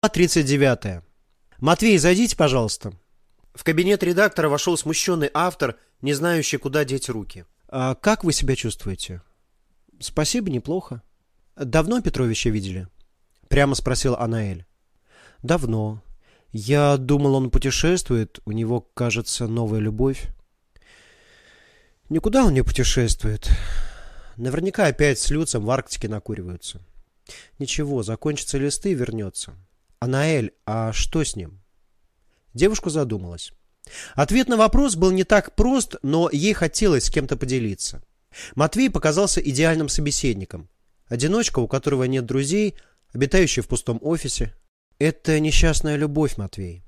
39. Матвей, зайдите, пожалуйста. В кабинет редактора вошел смущенный автор, не знающий, куда деть руки. А как вы себя чувствуете? Спасибо, неплохо. Давно Петровича видели? Прямо спросил Анаэль. Давно. Я думал, он путешествует, у него, кажется, новая любовь. Никуда он не путешествует. Наверняка опять с Люцем в Арктике накуриваются. Ничего, закончатся листы и вернется. Анаэль, а что с ним? Девушка задумалась. Ответ на вопрос был не так прост, но ей хотелось с кем-то поделиться. Матвей показался идеальным собеседником. Одиночка, у которого нет друзей, обитающий в пустом офисе. Это несчастная любовь, Матвей.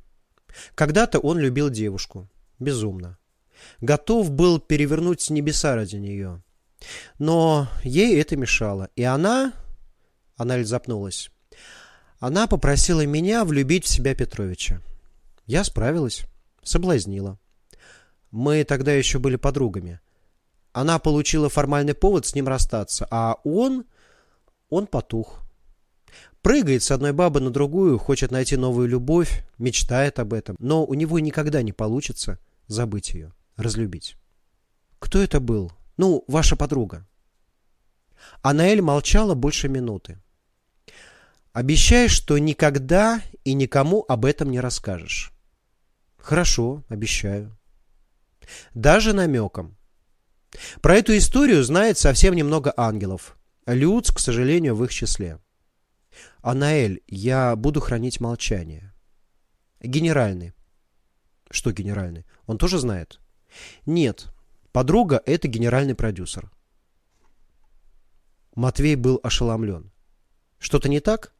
Когда-то он любил девушку. Безумно. Готов был перевернуть небеса ради нее. Но ей это мешало. И она... Она запнулась. Она попросила меня влюбить в себя Петровича. Я справилась. Соблазнила. Мы тогда еще были подругами. Она получила формальный повод с ним расстаться, а он... Он потух. Прыгает с одной бабы на другую, хочет найти новую любовь, мечтает об этом, но у него никогда не получится забыть ее, разлюбить. Кто это был? Ну, ваша подруга. Анаэль молчала больше минуты. Обещай, что никогда и никому об этом не расскажешь. Хорошо, обещаю. Даже намеком. Про эту историю знает совсем немного ангелов. Люц, к сожалению, в их числе. Анаэль, я буду хранить молчание. Генеральный. Что генеральный? Он тоже знает? Нет. Подруга – это генеральный продюсер. Матвей был ошеломлен. Что-то не так?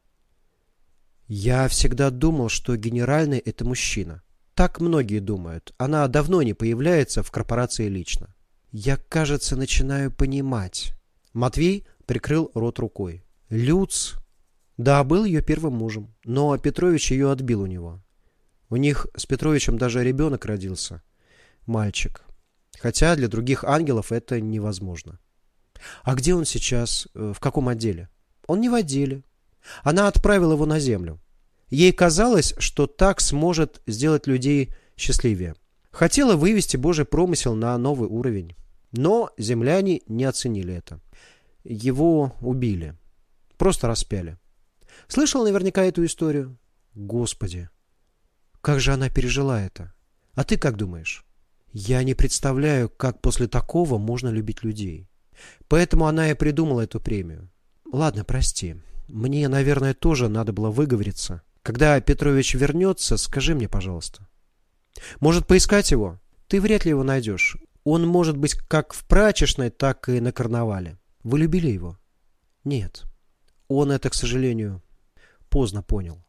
Я всегда думал, что генеральный – это мужчина. Так многие думают. Она давно не появляется в корпорации лично. Я, кажется, начинаю понимать. Матвей прикрыл рот рукой. Люц... Да, был ее первым мужем, но Петрович ее отбил у него. У них с Петровичем даже ребенок родился. Мальчик. Хотя для других ангелов это невозможно. А где он сейчас? Э, в каком отделе? Он не в отделе. Она отправила его на землю. Ей казалось, что так сможет сделать людей счастливее. Хотела вывести Божий промысел на новый уровень. Но земляне не оценили это. Его убили. Просто распяли. Слышал наверняка эту историю? Господи, как же она пережила это? А ты как думаешь? Я не представляю, как после такого можно любить людей. Поэтому она и придумала эту премию. Ладно, прости. Мне, наверное, тоже надо было выговориться. Когда Петрович вернется, скажи мне, пожалуйста. Может, поискать его? Ты вряд ли его найдешь. Он может быть как в прачечной, так и на карнавале. Вы любили его? Нет. Он это, к сожалению, поздно понял.